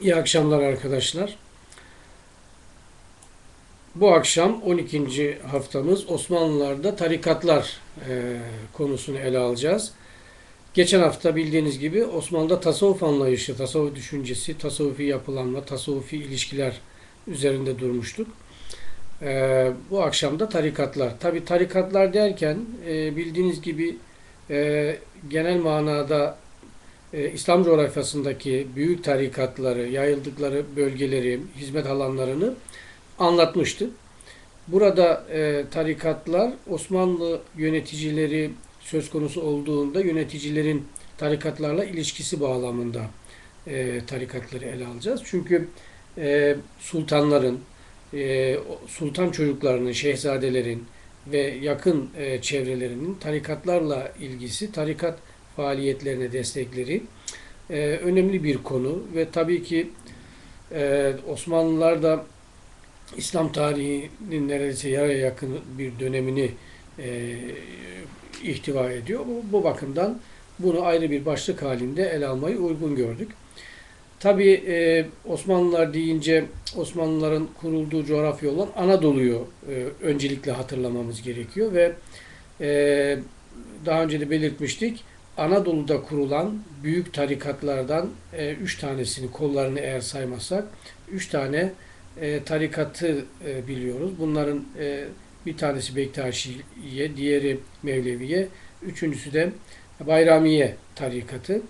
İyi akşamlar arkadaşlar. Bu akşam 12. haftamız Osmanlılar'da tarikatlar e, konusunu ele alacağız. Geçen hafta bildiğiniz gibi Osmanlı'da tasavvuf anlayışı, tasavvuf düşüncesi, tasavvufi yapılanma, tasavvufi ilişkiler üzerinde durmuştuk. E, bu akşam da tarikatlar. Tabi tarikatlar derken e, bildiğiniz gibi e, genel manada e, İslam coğrafyasındaki büyük tarikatları, yayıldıkları bölgeleri, hizmet alanlarını anlatmıştı. Burada e, tarikatlar Osmanlı yöneticileri söz konusu olduğunda yöneticilerin tarikatlarla ilişkisi bağlamında e, tarikatları ele alacağız. Çünkü e, sultanların, e, sultan çocuklarının, şehzadelerin ve yakın e, çevrelerinin tarikatlarla ilgisi, tarikat faaliyetlerine destekleri e, önemli bir konu ve tabii ki e, Osmanlılar da İslam tarihinin neredeyse yarıya yakın bir dönemini e, ihtiva ediyor. Bu, bu bakımdan bunu ayrı bir başlık halinde ele almayı uygun gördük. Tabi e, Osmanlılar deyince Osmanlıların kurulduğu coğrafya olan Anadolu'yu e, öncelikle hatırlamamız gerekiyor ve e, daha önce de belirtmiştik. Anadolu'da kurulan büyük tarikatlardan e, üç tanesini kollarını eğer saymazsak üç tane e, tarikatı e, biliyoruz. Bunların e, bir tanesi Bektaşiye, diğeri Mevleviye, üçüncüsü de Bayramiye tarikatı.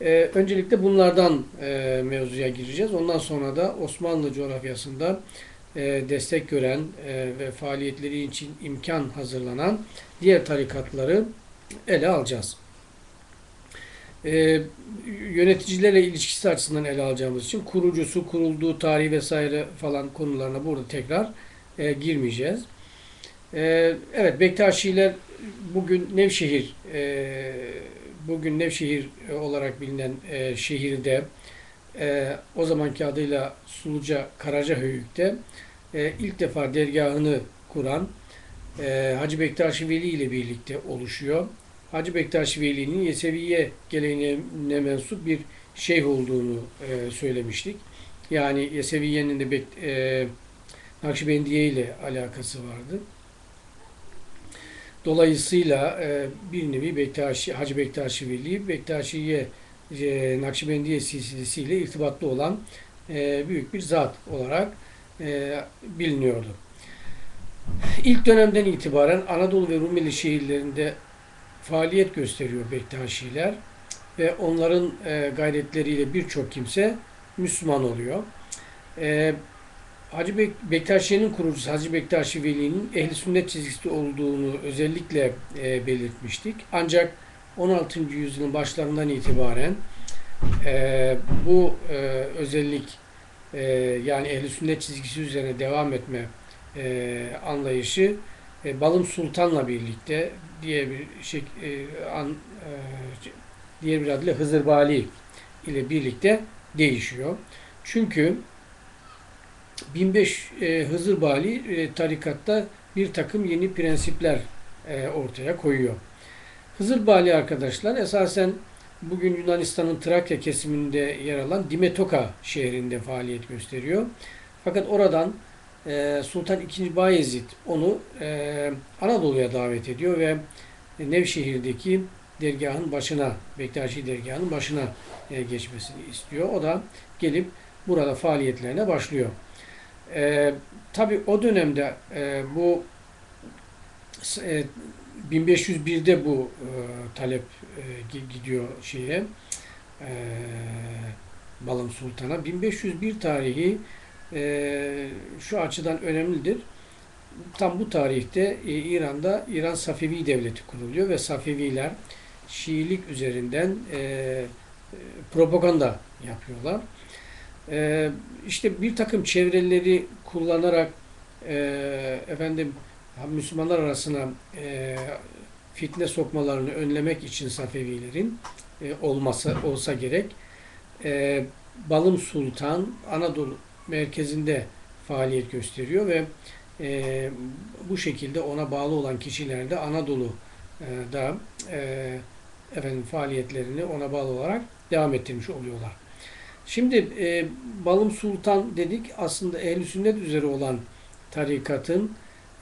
E, öncelikle bunlardan e, mevzuya gireceğiz. Ondan sonra da Osmanlı coğrafyasında e, destek gören e, ve faaliyetleri için imkan hazırlanan diğer tarikatları ele alacağız. E, yöneticilerle ilişkisi açısından ele alacağımız için kurucusu, kurulduğu tarihi vesaire falan konularına burada tekrar e, girmeyeceğiz. E, evet, Bektaşiler bugün Nevşehir e, bugün Nevşehir olarak bilinen e, şehirde e, o zamanki adıyla Suluca Karacahöyük'te e, ilk defa dergahını kuran e, Hacı Bektaşi Veli ile birlikte oluşuyor. Hacı Bektaş Veli'nin Yeseviye geleneğine mensup bir şeyh olduğunu e, söylemiştik. Yani Yeseviye'nin de Bek, e, Nakşibendiye ile alakası vardı. Dolayısıyla e, bir nevi Bektaşi, Hacı Bektaşi Veli, Bektaşiye e, Nakşibendiye silsilesiyle irtibatlı olan e, büyük bir zat olarak e, biliniyordu. İlk dönemden itibaren Anadolu ve Rumeli şehirlerinde faaliyet gösteriyor Bektaşiler ve onların e, gayretleriyle birçok kimse Müslüman oluyor. E, Hacı Bek Bektaşi'nin kurucusu Hacı Bektaşi Veli'nin ehli sünnet çizgisi olduğunu özellikle e, belirtmiştik. Ancak 16. yüzyılın başlarından itibaren e, bu e, özellik e, yani ehli sünnet çizgisi üzerine devam etme e, anlayışı e, Balım Sultan'la birlikte diye bir şey e, an, e, diğer bir adıyla Hızır Bali ile birlikte değişiyor. Çünkü 1005 e, Hızır Bali e, tarikatta bir takım yeni prensipler e, ortaya koyuyor. Hızır Bali arkadaşlar esasen bugün Yunanistan'ın Trakya kesiminde yer alan Dimetoka şehrinde faaliyet gösteriyor. Fakat oradan e, Sultan II. Bayezid onu e, Anadolu'ya davet ediyor ve Nevşehir'deki dergahın başına, Bektaşi dergahının başına e, geçmesini istiyor. O da gelip burada faaliyetlerine başlıyor. E, Tabi o dönemde e, bu e, 1501'de bu e, talep e, gidiyor şeye e, Balım Sultan'a. 1501 tarihi e, şu açıdan önemlidir. Tam bu tarihte e, İran'da İran Safevi Devleti kuruluyor ve Safeviler Şiilik üzerinden e, propaganda yapıyorlar. E, işte bir takım çevreleri kullanarak e, efendim Müslümanlar arasına e, fitne sokmalarını önlemek için Safevilerin e, olması olsa gerek. E, Balım Sultan Anadolu merkezinde faaliyet gösteriyor ve e, bu şekilde ona bağlı olan kişiler de Anadolu'da e, efendim faaliyetlerini ona bağlı olarak devam ettirmiş oluyorlar. Şimdi e, Balım Sultan dedik aslında ehl sünnet üzere olan tarikatın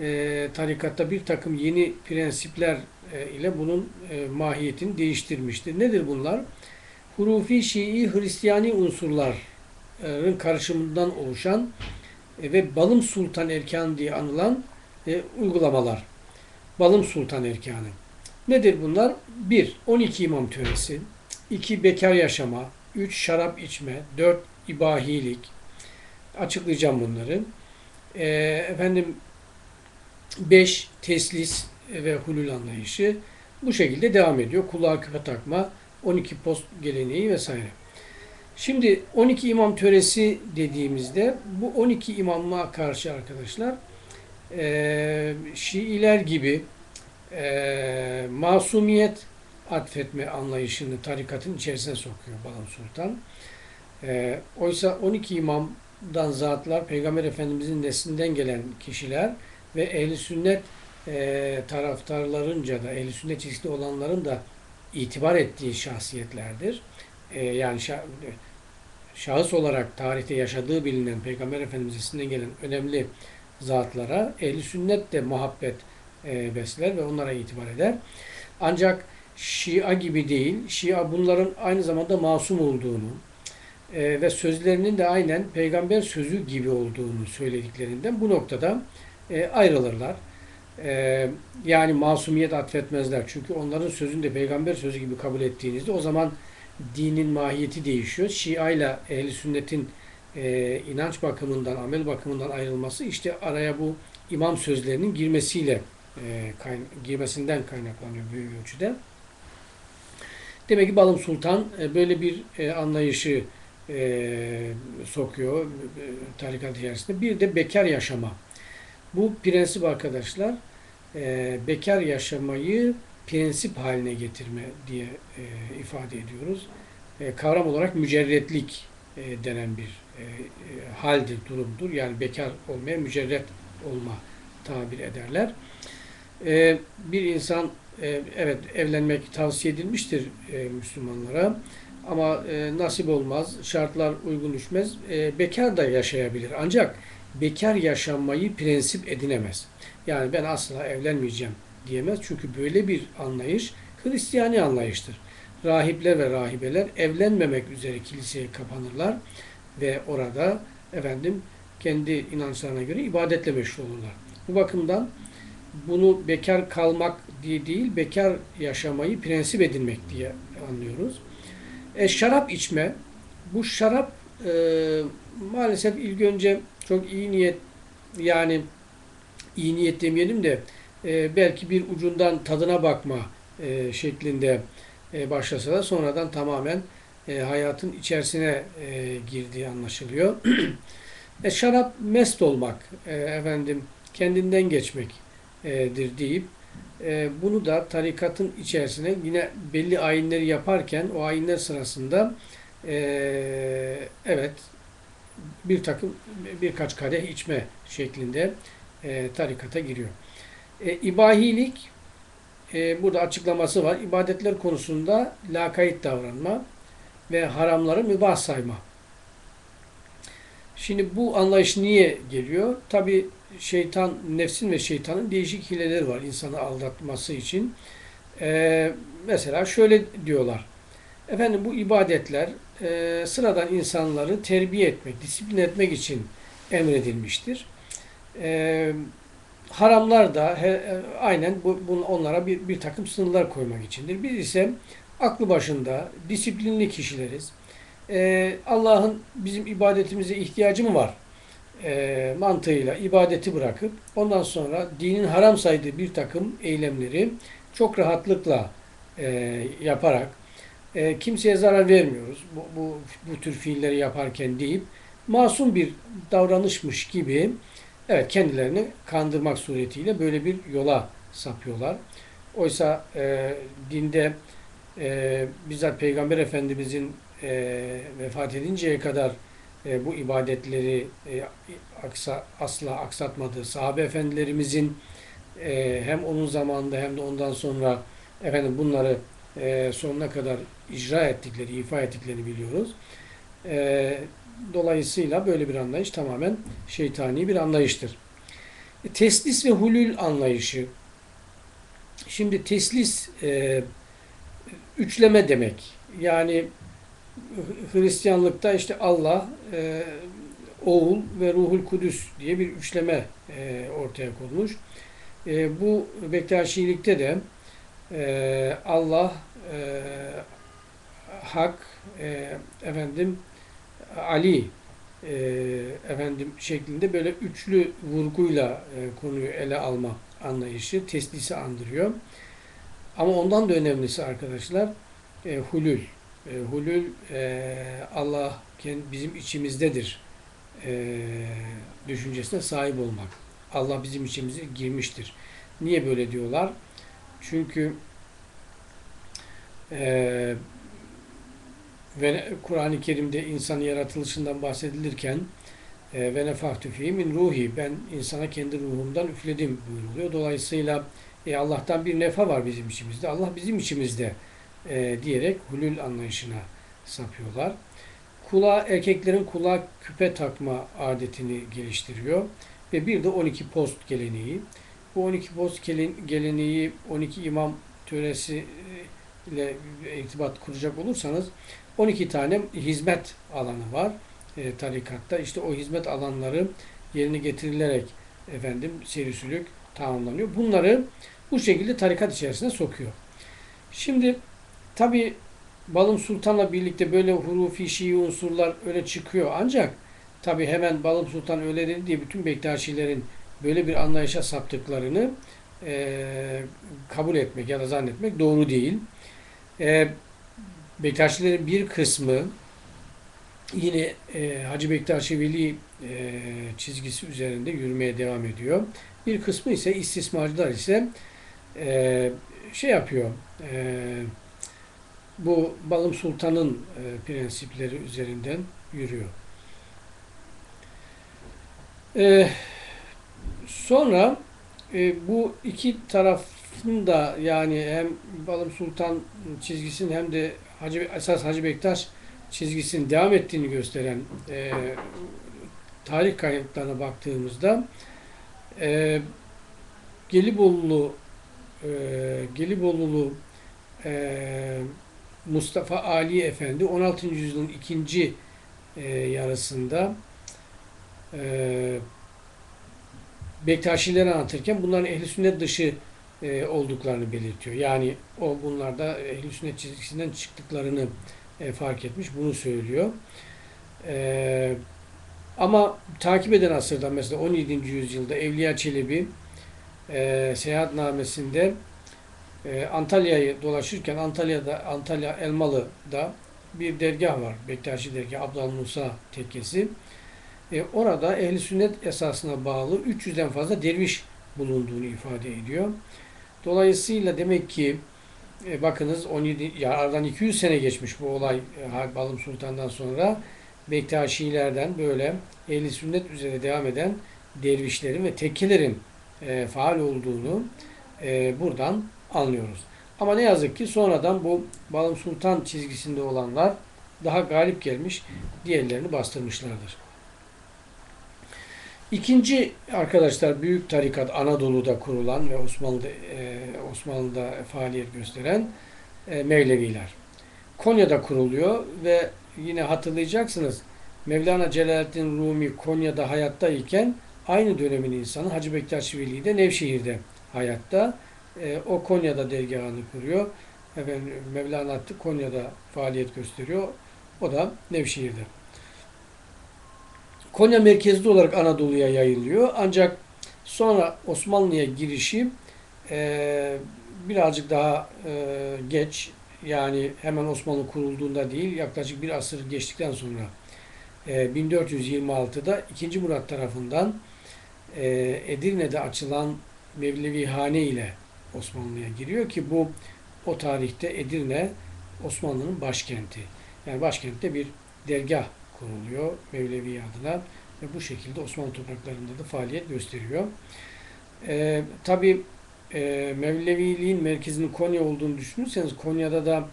e, tarikatta bir takım yeni prensipler e, ile bunun e, mahiyetini değiştirmiştir. Nedir bunlar? Hurufi Şii Hristiyani unsurların karışımından oluşan e, ve Balım Sultan Erkan diye anılan e, uygulamalar. Balım Sultan Erkanı. Nedir bunlar? 1. 12 imam töresi. 2. Bekar yaşama. 3. Şarap içme. 4. ibahilik. Açıklayacağım bunları. E, efendim 5. Teslis ve hulul anlayışı. Bu şekilde devam ediyor. Kulağa küpe takma, 12 post geleneği vesaire. Şimdi 12 imam töresi dediğimizde bu 12 imamlığa karşı arkadaşlar e, Şiiler gibi e, masumiyet atfetme anlayışını tarikatın içerisine sokuyor Balım Sultan. E, oysa 12 imamdan zatlar Peygamber Efendimizin neslinden gelen kişiler ve ehli sünnet e, taraftarlarınca da ehli sünnet çizgili olanların da itibar ettiği şahsiyetlerdir. E, yani şah, şahıs olarak tarihte yaşadığı bilinen Peygamber Efendimiz'in gelen önemli zatlara ehli sünnet de muhabbet e, besler ve onlara itibar eder. Ancak Şia gibi değil, Şia bunların aynı zamanda masum olduğunu e, ve sözlerinin de aynen peygamber sözü gibi olduğunu söylediklerinden bu noktada e, ayrılırlar. E, yani masumiyet atfetmezler. Çünkü onların sözünü de peygamber sözü gibi kabul ettiğinizde o zaman dinin mahiyeti değişiyor. Şia ile ehli sünnetin e, inanç bakımından, amel bakımından ayrılması işte araya bu imam sözlerinin girmesiyle e, kayn girmesinden kaynaklanıyor büyük ölçüde. Demek ki Balım Sultan e, böyle bir e, anlayışı e, sokuyor e, tarikat içerisinde. Bir de bekar yaşama. Bu prensip arkadaşlar e, bekar yaşamayı prensip haline getirme diye e, ifade ediyoruz. E, kavram olarak mücerretlik e, denen bir e, e, haldir, durumdur. Yani bekar olmaya mücerret olma tabir ederler. E, bir insan e, evet evlenmek tavsiye edilmiştir e, Müslümanlara ama e, nasip olmaz, şartlar uygun düşmez. E, bekar da yaşayabilir. Ancak bekar yaşamayı prensip edinemez. Yani ben asla evlenmeyeceğim diyemez. Çünkü böyle bir anlayış Hristiyani anlayıştır. Rahipler ve rahibeler evlenmemek üzere kiliseye kapanırlar ve orada efendim kendi inançlarına göre ibadetle meşgul olurlar. Bu bakımdan bunu bekar kalmak diye değil, bekar yaşamayı prensip edinmek diye anlıyoruz. E, şarap içme, bu şarap e, maalesef ilk önce çok iyi niyet yani iyi niyet demeyelim de e, belki bir ucundan tadına bakma e, şeklinde e, başlasa da sonradan tamamen e, hayatın içerisine e, girdiği anlaşılıyor. e, şarap mest olmak, e, efendim kendinden geçmektir deyip e, bunu da tarikatın içerisine yine belli ayinleri yaparken o ayinler sırasında e, evet bir takım birkaç kadeh içme şeklinde e, tarikata giriyor. E, ibahilik e, burada açıklaması var. İbadetler konusunda lakayt davranma ve haramları mübah sayma. Şimdi bu anlayış niye geliyor? Tabi şeytan, nefsin ve şeytanın değişik hileleri var insanı aldatması için. Ee, mesela şöyle diyorlar. Efendim bu ibadetler e, sıradan insanları terbiye etmek, disiplin etmek için emredilmiştir. E, haramlar da he, e, aynen bu, bu, onlara bir, bir takım sınırlar koymak içindir. Biz ise aklı başında disiplinli kişileriz. E, Allah'ın bizim ibadetimize ihtiyacı mı var? E, mantığıyla ibadeti bırakıp ondan sonra dinin haram saydığı bir takım eylemleri çok rahatlıkla e, yaparak e, kimseye zarar vermiyoruz bu, bu, bu tür fiilleri yaparken deyip masum bir davranışmış gibi evet kendilerini kandırmak suretiyle böyle bir yola sapıyorlar. Oysa e, dinde e, bizzat Peygamber Efendimizin e, vefat edinceye kadar e, bu ibadetleri e, aksa, asla aksatmadığı sahabe efendilerimizin e, hem onun zamanında hem de ondan sonra efendim bunları e, sonuna kadar icra ettikleri, ifa ettiklerini biliyoruz. E, dolayısıyla böyle bir anlayış tamamen şeytani bir anlayıştır. E, teslis ve hulül anlayışı. Şimdi teslis e, üçleme demek. Yani Hristiyanlıkta işte Allah, e, Oğul ve Ruhul Kudüs diye bir üçleme e, ortaya konmuş. E, bu Bektaşilikte de e, Allah, e, Hak, e, efendim Ali e, efendim şeklinde böyle üçlü vurguyla e, konuyu ele alma anlayışı teslisi andırıyor. Ama ondan da önemlisi arkadaşlar e, hulül. E, hulül e, Allah bizim içimizdedir e, düşüncesine sahip olmak. Allah bizim içimize girmiştir. Niye böyle diyorlar? Çünkü e, ve Kur'an-ı Kerim'de insan yaratılışından bahsedilirken e, ve nefahtü min ruhi ben insana kendi ruhumdan üfledim buyuruluyor. Dolayısıyla e, Allah'tan bir nefa var bizim içimizde. Allah bizim içimizde e, diyerek hulül anlayışına sapıyorlar. Kulağa, erkeklerin kulağa küpe takma adetini geliştiriyor. Ve bir de 12 post geleneği. Bu 12 post geleneği 12 imam töresi ile irtibat kuracak olursanız 12 tane hizmet alanı var e, tarikatta. İşte o hizmet alanları yerine getirilerek efendim serisülük tamamlanıyor. Bunları bu şekilde tarikat içerisine sokuyor. Şimdi tabi Balım Sultan'la birlikte böyle hurufi şii unsurlar öyle çıkıyor. Ancak tabi hemen Balım Sultan öyle dedi diye bütün Bektaşilerin böyle bir anlayışa saptıklarını e, kabul etmek ya da zannetmek doğru değil. E, Bektaşilerin bir kısmı yine e, Hacı Bektaşi Veli e, çizgisi üzerinde yürümeye devam ediyor. Bir kısmı ise istismarcılar ise e, şey yapıyor. E, bu Balım Sultan'ın e, prensipleri üzerinden yürüyor. E, sonra e, bu iki tarafın da yani hem Balım Sultan çizgisinin hem de Hacı, esas Hacı Bektaş çizgisinin devam ettiğini gösteren e, tarih kayıtlarına baktığımızda e, Gelibolu e, Gelibolulu e, Mustafa Ali Efendi 16. yüzyılın ikinci e, yarısında e, Bektaşileri anlatırken bunların ehli sünnet dışı e, olduklarını belirtiyor. Yani o bunlarda ehli sünnet çizgisinden çıktıklarını e, fark etmiş. Bunu söylüyor. E, ama takip eden asırda mesela 17. yüzyılda Evliya Çelebi e, seyahatnamesinde e, Antalya'yı dolaşırken Antalya'da Antalya Elmalı'da bir dergah var. Bektaşi dergah Abdal Musa tekkesi. E, orada ehli sünnet esasına bağlı 300'den fazla derviş bulunduğunu ifade ediyor. Dolayısıyla demek ki e, bakınız 17 ya aradan 200 sene geçmiş bu olay e, Balım Sultan'dan sonra Bektaşilerden böyle ehli sünnet üzere devam eden dervişlerin ve tekkelerin e, faal olduğunu e, buradan anlıyoruz. Ama ne yazık ki sonradan bu Balım Sultan çizgisinde olanlar daha galip gelmiş, diğerlerini bastırmışlardır. İkinci arkadaşlar büyük tarikat Anadolu'da kurulan ve Osmanlı'da e, Osmanlı'da faaliyet gösteren e, Mevleviler. Konya'da kuruluyor ve yine hatırlayacaksınız Mevlana Celaleddin Rumi Konya'da hayattayken aynı dönemin insanı Hacı Bektaş Veli de Nevşehir'de hayatta. E, o Konya'da dergahını kuruyor. Efendim, Mevlana Konya'da faaliyet gösteriyor. O da Nevşehir'de. Konya merkezli olarak Anadolu'ya yayılıyor. Ancak sonra Osmanlı'ya girişi e, birazcık daha e, geç yani hemen Osmanlı kurulduğunda değil yaklaşık bir asır geçtikten sonra e, 1426'da 2. Murat tarafından e, Edirne'de açılan Mevlevihane ile Osmanlı'ya giriyor ki bu o tarihte Edirne Osmanlı'nın başkenti. Yani başkentte bir dergah kuruluyor Mevlevi adına ve bu şekilde Osmanlı topraklarında da faaliyet gösteriyor. Ee, Tabi e, Mevleviliğin merkezinin Konya olduğunu düşünürseniz Konya'da da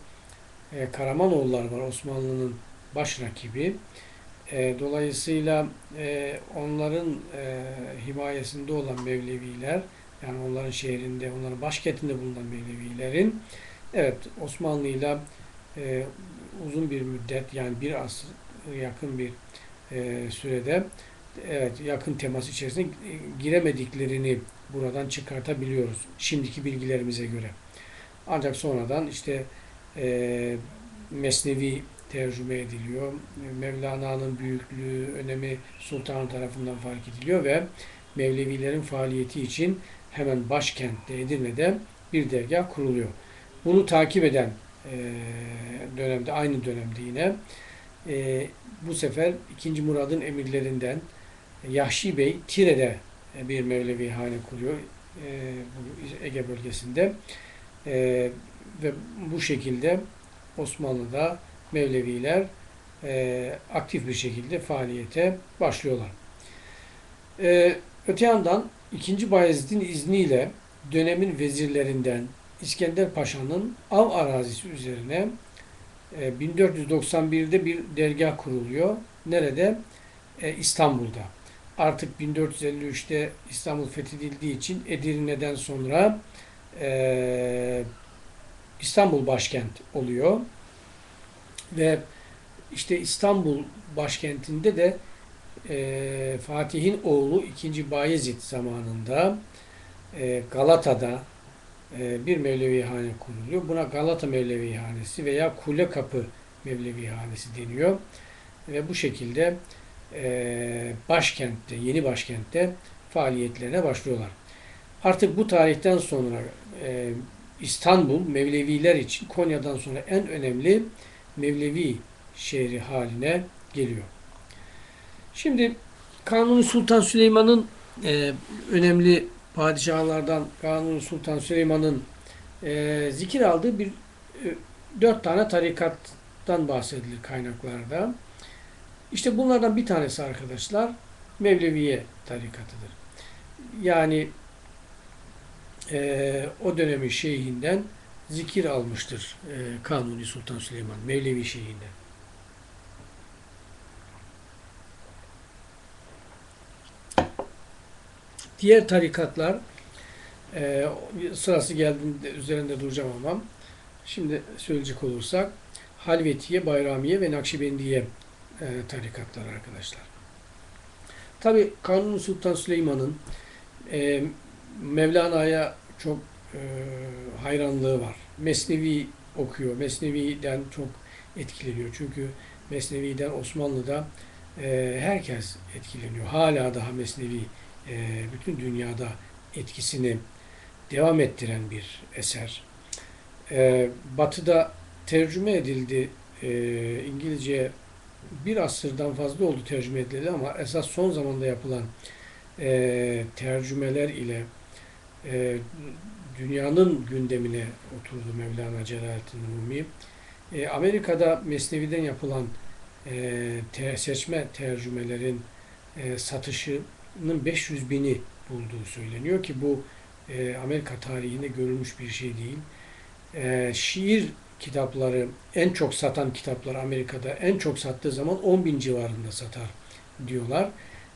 e, Karamanoğullar var Osmanlı'nın baş rakibi. E, dolayısıyla e, onların e, himayesinde olan Mevleviler, yani onların şehrinde, onların başkentinde bulunan Mevlevilerin, evet Osmanlı'yla e, uzun bir müddet, yani bir asır yakın bir e, sürede, evet yakın temas içerisine giremediklerini buradan çıkartabiliyoruz. Şimdiki bilgilerimize göre. Ancak sonradan işte e, Mesnevi tercüme ediliyor. Mevlana'nın büyüklüğü, önemi sultan tarafından fark ediliyor ve Mevlevilerin faaliyeti için hemen başkentte Edirne'de bir dergah kuruluyor. Bunu takip eden e, dönemde, aynı dönemde yine e, bu sefer 2. Murad'ın emirlerinden Yahşi Bey Tire'de bir Mevlevi hane kuruyor e, Ege bölgesinde e, ve bu şekilde Osmanlı'da Mevleviler e, aktif bir şekilde faaliyete başlıyorlar. E, öte yandan 2. Bayezid'in izniyle dönemin vezirlerinden İskender Paşa'nın av arazisi üzerine e, 1491'de bir dergah kuruluyor. Nerede? E, İstanbul'da. Artık 1453'te İstanbul fethedildiği için Edirne'den sonra e, İstanbul başkent oluyor. Ve işte İstanbul başkentinde de e, Fatih'in oğlu 2. Bayezid zamanında e, Galata'da e, bir Mevlevihane kuruluyor. Buna Galata Mevlevihanesi veya Kule Kapı Mevlevihanesi deniyor. Ve bu şekilde e, başkentte, yeni başkentte faaliyetlerine başlıyorlar. Artık bu tarihten sonra e, İstanbul Mevleviler için Konya'dan sonra en önemli Mevlevi şehri haline geliyor. Şimdi Kanuni Sultan Süleyman'ın e, önemli padişahlardan Kanuni Sultan Süleyman'ın e, zikir aldığı bir e, dört tane tarikattan bahsedilir kaynaklarda. İşte bunlardan bir tanesi arkadaşlar Mevleviye tarikatıdır. Yani e, o dönemin şeyhinden zikir almıştır e, Kanuni Sultan Süleyman, Mevlevi şeyhinden. Diğer tarikatlar e, sırası geldiğinde üzerinde duracağım ama şimdi söyleyecek olursak Halvetiye, Bayramiye ve Nakşibendiye e, tarikatlar arkadaşlar. Tabi Kanuni Sultan Süleyman'ın e, Mevlana'ya çok e, hayranlığı var. Mesnevi okuyor. Mesnevi'den çok etkileniyor. Çünkü Mesnevi'den Osmanlı'da e, herkes etkileniyor. Hala daha Mesnevi e, bütün dünyada etkisini devam ettiren bir eser. E, batı'da tercüme edildi. E, İngilizce bir asırdan fazla oldu tercüme edildi ama esas son zamanda yapılan e, tercümeler ile e, dünyanın gündemine oturdu Mevlana Celaleddin Rumi. Amerika'da Mesnevi'den yapılan seçme tercümelerin e, satışının 500 bini bulduğu söyleniyor ki bu e, Amerika tarihinde görülmüş bir şey değil. E, şiir kitapları en çok satan kitaplar Amerika'da en çok sattığı zaman 10 bin civarında satar diyorlar.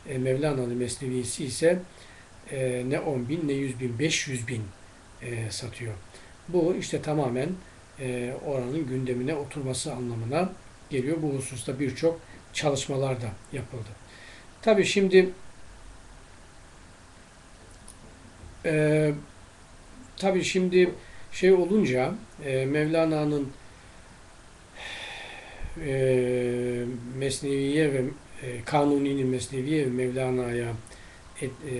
E, Mevlana'nın Mesnevisi ise e, ne 10 bin ne 100 bin 500 bin e, satıyor. Bu işte tamamen e, oranın gündemine oturması anlamına geliyor. Bu hususta birçok çalışmalar da yapıldı. Tabi şimdi e, tabi şimdi şey olunca e, Mevlana'nın e, Mesneviye ve e, Kanuni'nin Mesneviye ve Mevlana'ya et, e,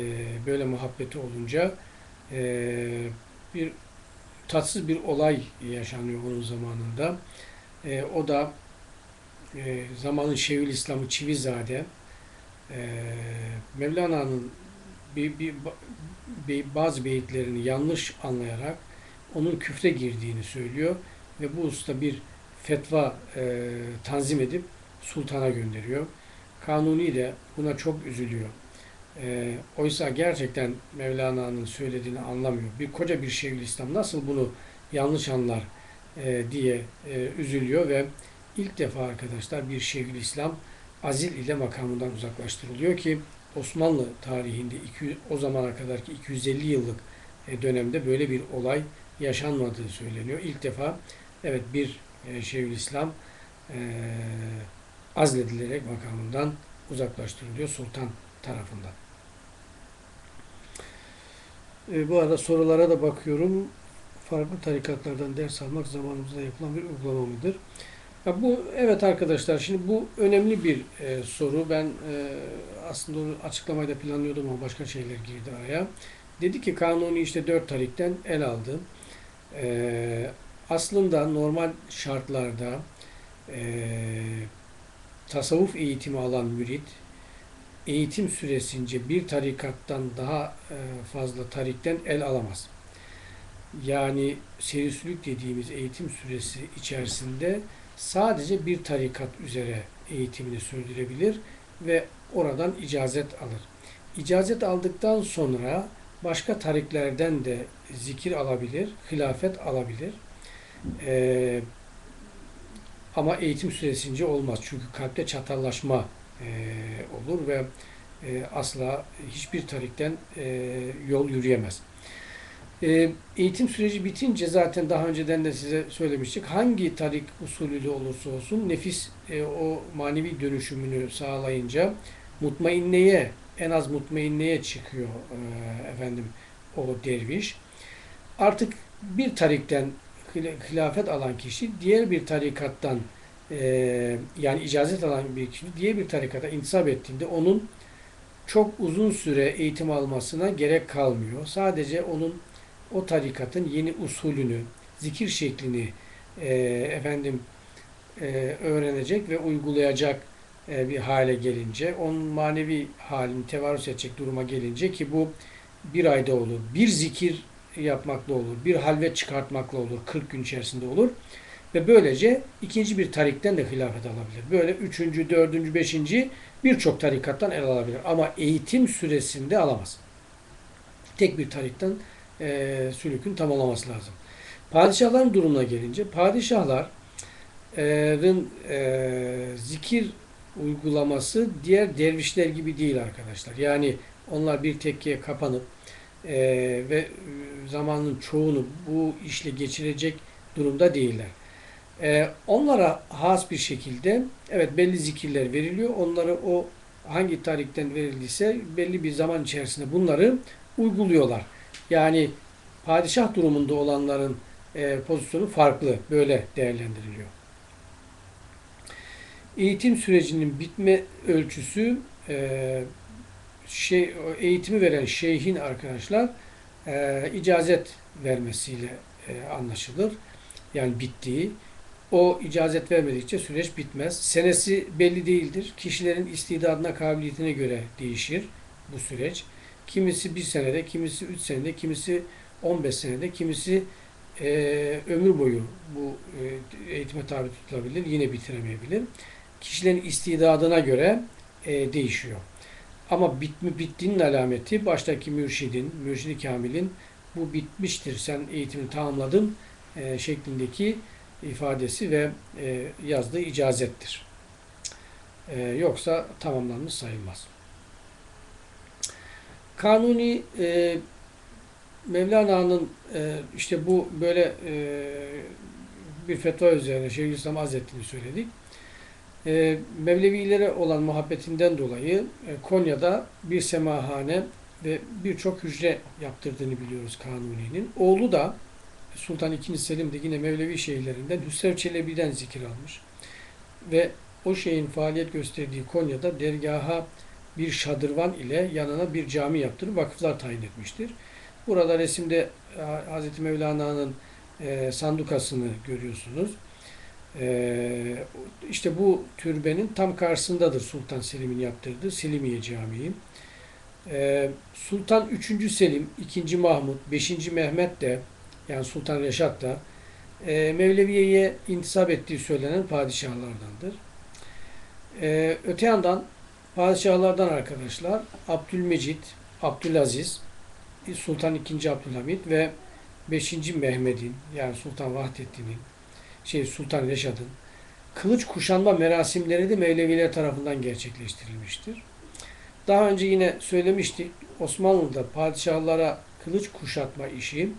böyle muhabbeti olunca e, bir tatsız bir olay yaşanıyor onun zamanında. E, o da e, zamanın Şevül İslam'ı Çivizade e, Mevlana'nın bir, bir, bir, bazı beyitlerini yanlış anlayarak onun küfre girdiğini söylüyor ve bu usta bir fetva e, tanzim edip sultana gönderiyor. Kanuni de buna çok üzülüyor. E, oysa gerçekten Mevlana'nın söylediğini anlamıyor. Bir koca bir Şeyhülislam nasıl bunu yanlış anlar e, diye e, üzülüyor ve ilk defa arkadaşlar bir Şeyhülislam azil ile makamından uzaklaştırılıyor ki Osmanlı tarihinde 200, o zamana kadarki 250 yıllık e, dönemde böyle bir olay yaşanmadığı söyleniyor. İlk defa evet bir e, Şeyhülislam e, azledilerek makamından uzaklaştırılıyor sultan tarafından. E, bu arada sorulara da bakıyorum. Farklı tarikatlardan ders almak zamanımızda yapılan bir uygulama mıdır? Ya bu evet arkadaşlar şimdi bu önemli bir e, soru. Ben e, aslında onu açıklamayı da planlıyordum ama başka şeyler girdi araya. Dedi ki kanuni işte dört tarikten el aldı. E, aslında normal şartlarda e, tasavvuf eğitimi alan mürit eğitim süresince bir tarikattan daha e, fazla tarikten el alamaz. Yani serisülük dediğimiz eğitim süresi içerisinde sadece bir tarikat üzere eğitimini sürdürebilir ve oradan icazet alır. İcazet aldıktan sonra başka tariklerden de zikir alabilir, hilafet alabilir. Ee, ama eğitim süresince olmaz. Çünkü kalpte çatallaşma e, olur ve e, asla hiçbir tarikten e, yol yürüyemez. E, eğitim süreci bitince zaten daha önceden de size söylemiştik. Hangi tarik usulüyle olursa olsun nefis e, o manevi dönüşümünü sağlayınca mutmainneye en az mutmainneye çıkıyor e, efendim o derviş. Artık bir tarikten hilafet alan kişi diğer bir tarikattan e, yani icazet alan bir kişi diğer bir tarikata intisap ettiğinde onun çok uzun süre eğitim almasına gerek kalmıyor. Sadece onun o tarikatın yeni usulünü, zikir şeklini e, efendim e, öğrenecek ve uygulayacak e, bir hale gelince, onun manevi halini tevarüs edecek duruma gelince ki bu bir ayda olur, bir zikir yapmakla olur, bir halvet çıkartmakla olur, 40 gün içerisinde olur. Ve böylece ikinci bir tarikten de hilafet alabilir. Böyle üçüncü, dördüncü, beşinci birçok tarikattan el alabilir. Ama eğitim süresinde alamaz. Tek bir tarikten e, sülükün tamamlaması lazım. Padişahların durumuna gelince padişahların e, zikir uygulaması diğer dervişler gibi değil arkadaşlar. Yani onlar bir tekkeye kapanıp e, ve zamanın çoğunu bu işle geçirecek durumda değiller. E, onlara has bir şekilde evet belli zikirler veriliyor. Onları o hangi tarihten verildiyse belli bir zaman içerisinde bunları uyguluyorlar. Yani padişah durumunda olanların e, pozisyonu farklı. Böyle değerlendiriliyor. Eğitim sürecinin bitme ölçüsü e, şey eğitimi veren şeyhin arkadaşlar e, icazet vermesiyle e, anlaşılır. Yani bittiği. O icazet vermedikçe süreç bitmez. Senesi belli değildir. Kişilerin istidadına, kabiliyetine göre değişir bu süreç. Kimisi bir senede, kimisi üç senede, kimisi 15 senede, kimisi e, ömür boyu bu e, eğitime tabi tutulabilir, yine bitiremeyebilir. Kişilerin istidadına göre e, değişiyor. Ama bitmi bittiğinin alameti baştaki mürşidin, mürşidi kamilin bu bitmiştir, sen eğitimini tamamladın e, şeklindeki ifadesi ve e, yazdığı icazettir. E, yoksa tamamlanmış sayılmaz. Kanuni e, Mevlana'nın e, işte bu böyle e, bir fetva üzerine Şeyhülislam Hazretleri'ni söyledik. E, Mevlevilere olan muhabbetinden dolayı e, Konya'da bir semahane ve birçok hücre yaptırdığını biliyoruz Kanuni'nin. Oğlu da Sultan II. Selim de yine Mevlevi şehirlerinden Hüsrev Çelebi'den zikir almış. Ve o şeyin faaliyet gösterdiği Konya'da dergaha bir şadırvan ile yanına bir cami yaptırıp vakıflar tayin etmiştir. Burada resimde e, Hz. Mevlana'nın e, sandukasını görüyorsunuz. E, işte bu türbenin tam karşısındadır Sultan Selim'in yaptırdığı Selimiye Camii. E, Sultan 3. Selim, 2. Mahmut, 5. Mehmet de yani Sultan Reşat da e, Mevleviye'ye intisap ettiği söylenen padişahlardandır. E, öte yandan padişahlardan arkadaşlar Abdülmecit, Abdülaziz, Sultan II. Abdülhamit ve 5. Mehmet'in yani Sultan Vahdettin'in şey Sultan Reşad'ın kılıç kuşanma merasimleri de Mevleviler tarafından gerçekleştirilmiştir. Daha önce yine söylemiştik. Osmanlı'da padişahlara kılıç kuşatma işi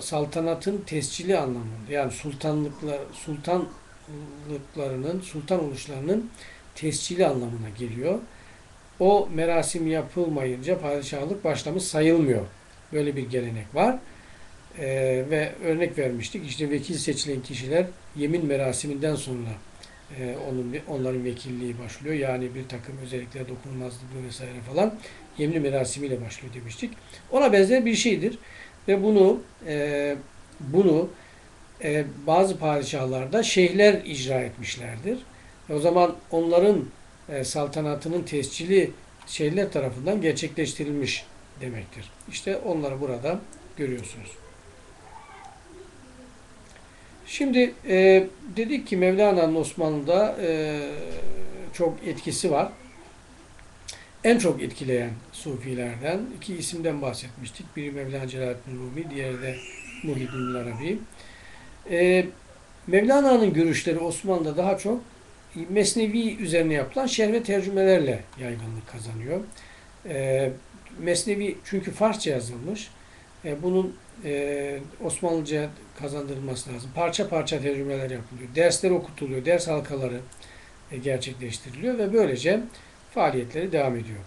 saltanatın tescili anlamında yani sultanlıklar sultanlıklarının sultan oluşlarının tescili anlamına geliyor. O merasim yapılmayınca padişahlık başlamış sayılmıyor. Böyle bir gelenek var. Ee, ve örnek vermiştik. İşte vekil seçilen kişiler yemin merasiminden sonra e, onun onların vekilliği başlıyor. Yani bir takım özellikle dokunulmazlığı vesaire falan yemin merasimiyle başlıyor demiştik. Ona benzer bir şeydir. Ve bunu e, bunu e, bazı padişahlarda şeyhler icra etmişlerdir. O zaman onların e, saltanatının tescili şeyhler tarafından gerçekleştirilmiş demektir. İşte onları burada görüyorsunuz. Şimdi e, dedik ki Mevlana'nın Osmanlı'da e, çok etkisi var. En çok etkileyen Sufilerden iki isimden bahsetmiştik. Biri Mevlana Celaleddin Rumi, diğeri de Muhyiddin Arabi. E, Mevlana'nın görüşleri Osmanlı'da daha çok Mesnevi üzerine yapılan şerh ve tercümelerle yaygınlık kazanıyor. E, Mesnevi çünkü Farsça yazılmış. E, bunun e, Osmanlıca kazandırılması lazım. Parça parça tercümeler yapılıyor. Dersler okutuluyor. Ders halkaları e, gerçekleştiriliyor ve böylece faaliyetleri devam ediyor.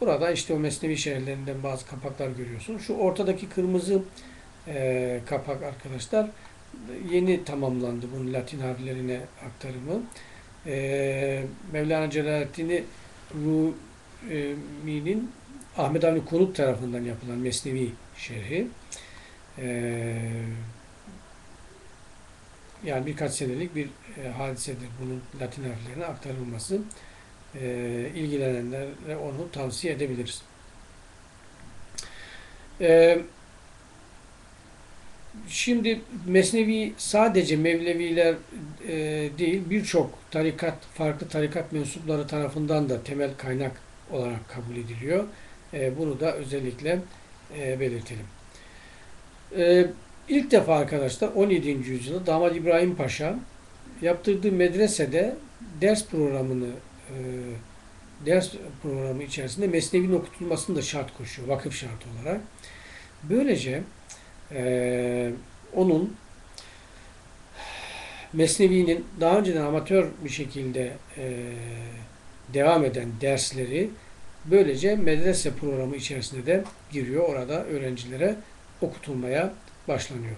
Burada işte o mesnevi şehirlerinden bazı kapaklar görüyorsunuz. Şu ortadaki kırmızı e, kapak arkadaşlar yeni tamamlandı bunun Latin harflerine aktarımı. E, Mevlana Celaleddin Rumi'nin Ahmet Avni Konuk tarafından yapılan mesnevi şerhi. E, yani birkaç senelik bir e, hadisedir bunun Latin harflerine aktarılması e, ilgilenenlere onu tavsiye edebiliriz. E, şimdi Mesnevi sadece Mevleviler e, değil birçok tarikat, farklı tarikat mensupları tarafından da temel kaynak olarak kabul ediliyor. E, bunu da özellikle e, belirtelim. E, ilk defa arkadaşlar 17. yüzyılda Damat İbrahim Paşa yaptırdığı medresede ders programını e, ders programı içerisinde mesnevinin okutulmasını da şart koşuyor, vakıf şartı olarak. Böylece e, onun Mesnevi'nin daha önceden amatör bir şekilde e, devam eden dersleri böylece medrese programı içerisinde de giriyor. Orada öğrencilere okutulmaya başlanıyor.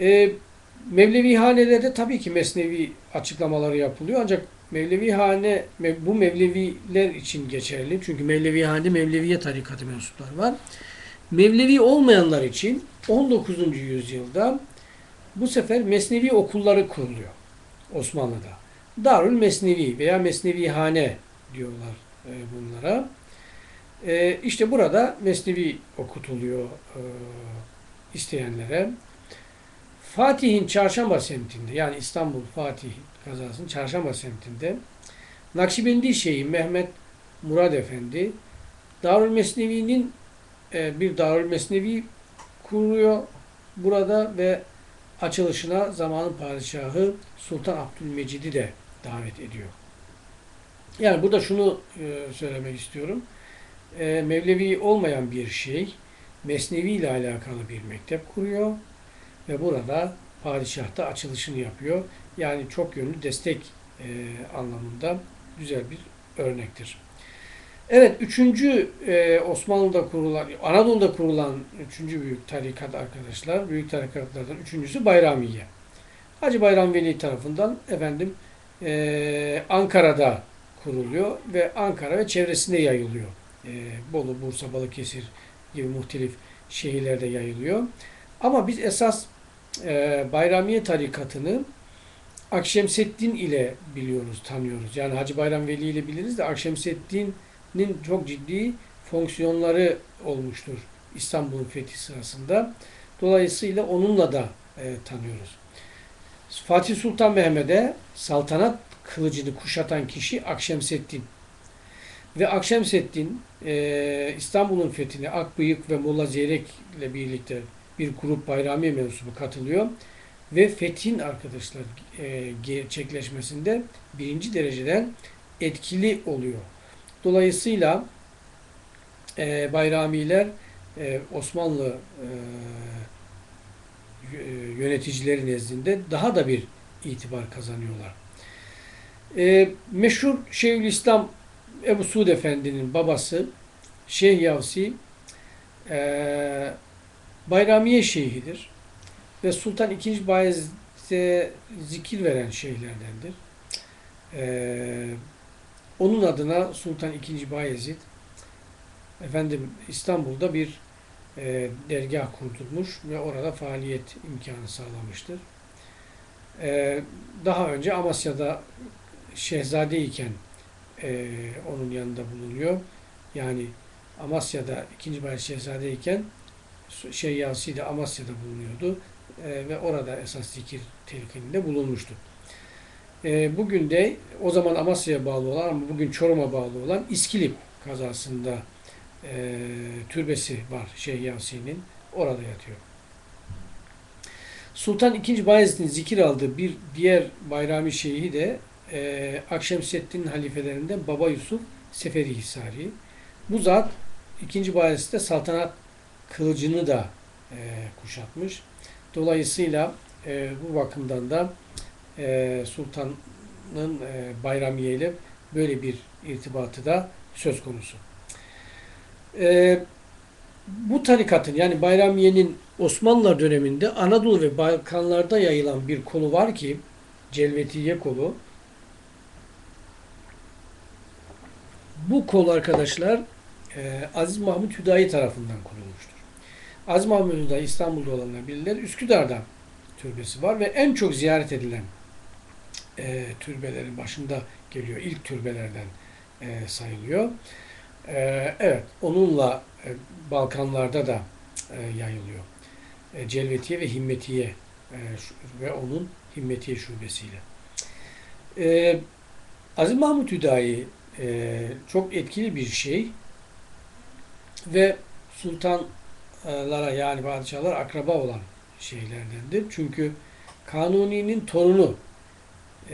E, Mevlevi hanelerde tabii ki Mesnevi açıklamaları yapılıyor ancak Mevlevi hane bu Mevleviler için geçerli. Çünkü Mevlevi hane Mevleviye tarikatı mensupları var. Mevlevi olmayanlar için 19. yüzyılda bu sefer Mesnevi okulları kuruluyor Osmanlı'da. Darül Mesnevi veya Mesnevi hane diyorlar e, bunlara. E, işte burada Mesnevi okutuluyor e, isteyenlere. Fatih'in Çarşamba semtinde yani İstanbul Fatih kazasının Çarşamba semtinde Nakşibendi Şeyhi Mehmet Murad Efendi Darül Mesnevi'nin bir Darül Mesnevi kuruyor burada ve açılışına zamanın padişahı Sultan Abdülmecid'i de davet ediyor. Yani burada şunu e, söylemek istiyorum. E, Mevlevi olmayan bir şey Mesnevi ile alakalı bir mektep kuruyor ve burada padişah da açılışını yapıyor. Yani çok yönlü destek e, anlamında güzel bir örnektir. Evet, üçüncü e, Osmanlı'da kurulan, Anadolu'da kurulan üçüncü büyük tarikat arkadaşlar, büyük tarikatlardan üçüncüsü Bayramiye. Hacı Bayram Veli tarafından efendim e, Ankara'da kuruluyor ve Ankara ve çevresinde yayılıyor. E, Bolu, Bursa, Balıkesir gibi muhtelif şehirlerde yayılıyor. Ama biz esas e, Bayramiye tarikatını Akşemseddin ile biliyoruz, tanıyoruz. Yani Hacı Bayram Veli ile biliriz de Akşemseddin'in çok ciddi fonksiyonları olmuştur İstanbul'un fethi sırasında. Dolayısıyla onunla da e, tanıyoruz. Fatih Sultan Mehmet'e saltanat kılıcını kuşatan kişi Akşemseddin. Ve Akşemseddin e, İstanbul'un fethine Akbıyık ve Molla Zeyrek ile birlikte bir grup bayrami mensubu katılıyor. ve fethin arkadaşlar e, gerçekleşmesinde birinci dereceden etkili oluyor. Dolayısıyla e, Bayramiler e, Osmanlı e, yöneticileri nezdinde daha da bir itibar kazanıyorlar. E, meşhur Şeyhülislam Ebu Suud Efendi'nin babası Şeyh Yavsi e, Bayramiye Şeyhidir ve Sultan II. Bayezid'e zikir veren şeyhlerdendir. E, onun adına Sultan II. Bayezid efendim İstanbul'da bir e, dergah kurdurmuş ve orada faaliyet imkanı sağlamıştır. E, daha önce Amasya'da şehzadeyken e, onun yanında bulunuyor. Yani Amasya'da ikinci Bayezid şehzadeyken şey Yasi de Amasya'da bulunuyordu e, ve orada esas zikir telkininde bulunmuştu. E, bugün de o zaman Amasya'ya bağlı olan ama bugün Çorum'a bağlı olan İskilip kazasında e, türbesi var Şeyh Yasi'nin. Orada yatıyor. Sultan II. Bayezid'in zikir aldığı bir diğer Bayrami Şeyhi de e, Akşemseddin'in halifelerinden Baba Yusuf Seferi Hisari. Bu zat II. Bayezid'de saltanat kılıcını da e, kuşatmış. Dolayısıyla e, bu bakımdan da e, Sultan'ın e, Bayramiye ile böyle bir irtibatı da söz konusu. E, bu tarikatın yani Bayramiye'nin Osmanlılar döneminde Anadolu ve Balkanlarda yayılan bir kolu var ki Celvetiye kolu. Bu kol arkadaşlar e, Aziz Mahmut Hüdayi tarafından kurulmuştur. Aziz Mahmut Hüdayi İstanbul'da olanlar bilirler. Üsküdar'da türbesi var ve en çok ziyaret edilen e, türbelerin başında geliyor. İlk türbelerden e, sayılıyor. E, evet, onunla e, Balkanlarda da e, yayılıyor. E, Celvetiye ve Himmetiye e, ve onun Himmetiye şubesiyle. E, Aziz Mahmut Hüdayi e, çok etkili bir şey ve sultanlara yani padişahlar akraba olan şeylerdendir. Çünkü Kanuni'nin torunu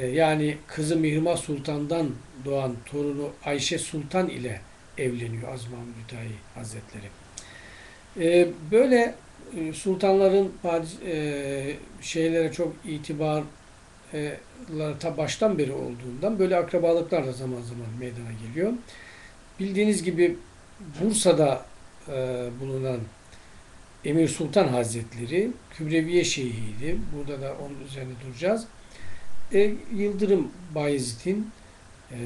yani kızı Mihrimah Sultan'dan doğan torunu Ayşe Sultan ile evleniyor Aziz Mahmud Hüdayi Hazretleri. E, böyle e, sultanların şeylere çok itibar ta baştan beri olduğundan böyle akrabalıklar da zaman zaman meydana geliyor. Bildiğiniz gibi Bursa'da bulunan Emir Sultan Hazretleri Kübreviye Şeyhiydi. Burada da onun üzerine duracağız. E, Yıldırım Bayezid'in e,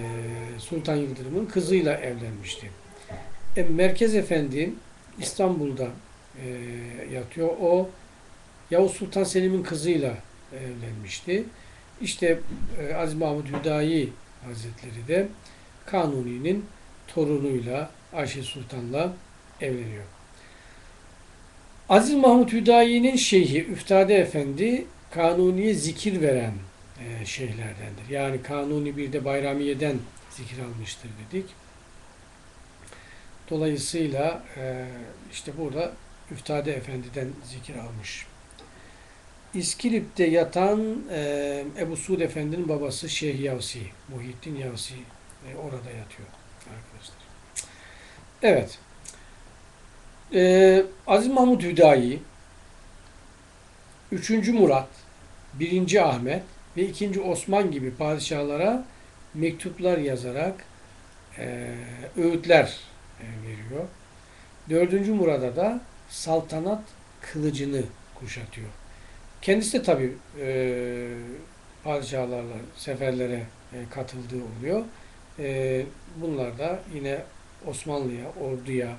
Sultan Yıldırım'ın kızıyla evlenmişti. E, Merkez Efendi İstanbul'da e, yatıyor. O Yavuz Sultan Selim'in kızıyla evlenmişti. İşte e, Aziz Mahmud Hüdayi Hazretleri de Kanuni'nin torunuyla Ayşe Sultan'la evleniyor. Aziz Mahmud Hüdayi'nin şeyhi Üftade Efendi Kanuni'ye zikir veren e, şeyhlerdendir. Yani Kanuni bir de Bayramiye'den zikir almıştır dedik. Dolayısıyla e, işte burada Üftade Efendi'den zikir almış. İskilip'te yatan e, Ebu Suud Efendi'nin babası Şeyh Yavsi, Muhittin Yavsi e, orada yatıyor arkadaşlar. Evet. Aziz Mahmud Hüdayi, 3. Murat, 1. Ahmet ve 2. Osman gibi padişahlara mektuplar yazarak e, öğütler e, veriyor. 4. Murat'a da saltanat kılıcını kuşatıyor. Kendisi de tabi e, padişahlarla seferlere e, katıldığı oluyor. E, bunlar da yine Osmanlı'ya, orduya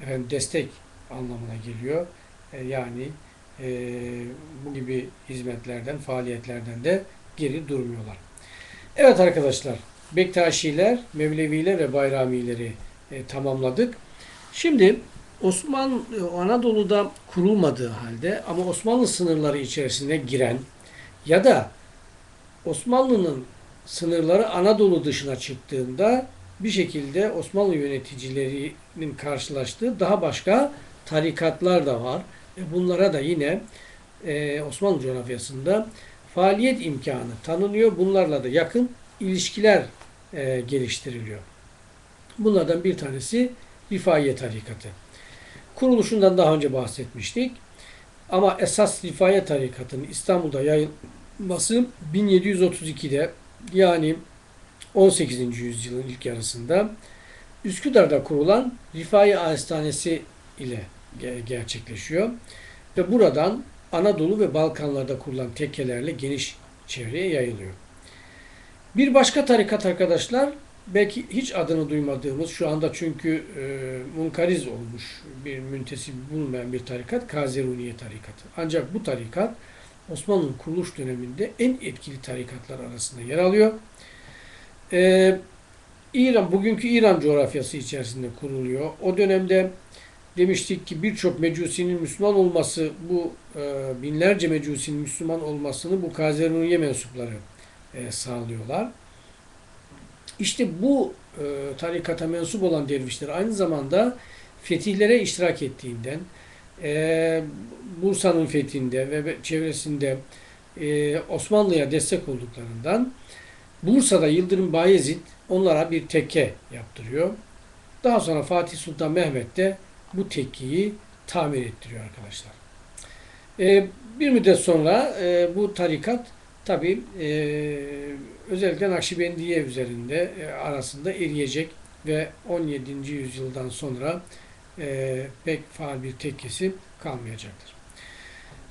efendim, destek anlamına geliyor. E, yani e, bu gibi hizmetlerden, faaliyetlerden de geri durmuyorlar. Evet arkadaşlar, Bektaşiler, Mevleviler ve Bayramileri e, tamamladık. Şimdi Osman Anadolu'da kurulmadığı halde ama Osmanlı sınırları içerisine giren ya da Osmanlı'nın sınırları Anadolu dışına çıktığında bir şekilde Osmanlı yöneticilerinin karşılaştığı daha başka tarikatlar da var. Bunlara da yine e, Osmanlı coğrafyasında faaliyet imkanı tanınıyor. Bunlarla da yakın ilişkiler e, geliştiriliyor. Bunlardan bir tanesi Rifaiye tarikatı. Kuruluşundan daha önce bahsetmiştik. Ama esas Rifaiye tarikatının İstanbul'da yayılması 1732'de yani 18. yüzyılın ilk yarısında Üsküdar'da kurulan Rifai Hastanesi ile gerçekleşiyor. Ve buradan Anadolu ve Balkanlarda kurulan tekkelerle geniş çevreye yayılıyor. Bir başka tarikat arkadaşlar belki hiç adını duymadığımız şu anda çünkü e, munkariz olmuş bir müntesip bulunmayan bir tarikat Kazeruniye tarikatı. Ancak bu tarikat Osmanlı'nın kuruluş döneminde en etkili tarikatlar arasında yer alıyor. Ee, İran, bugünkü İran coğrafyası içerisinde kuruluyor. O dönemde demiştik ki birçok mecusinin Müslüman olması, bu e, binlerce mecusinin Müslüman olmasını bu Kazeruniye mensupları e, sağlıyorlar. İşte bu e, tarikata mensup olan dervişler aynı zamanda fetihlere iştirak ettiğinden, e, Bursa'nın fethinde ve çevresinde Osmanlı'ya destek olduklarından Bursa'da Yıldırım Bayezid onlara bir tekke yaptırıyor. Daha sonra Fatih Sultan Mehmet de bu tekkeyi tamir ettiriyor arkadaşlar. E, bir müddet sonra e, bu tarikat tabi e, özellikle Nakşibendiye üzerinde e, arasında eriyecek ve 17. yüzyıldan sonra e, pek faal bir tekkesi kalmayacaktır.